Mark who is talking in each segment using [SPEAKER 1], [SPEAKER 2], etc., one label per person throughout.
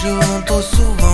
[SPEAKER 1] juntos suam.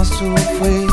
[SPEAKER 1] I'm a afraid.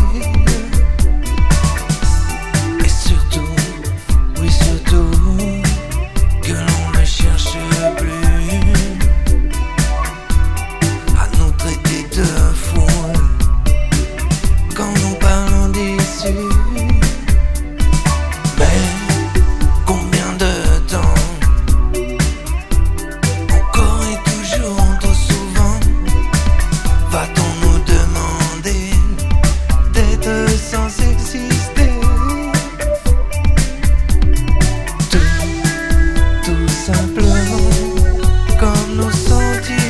[SPEAKER 1] told you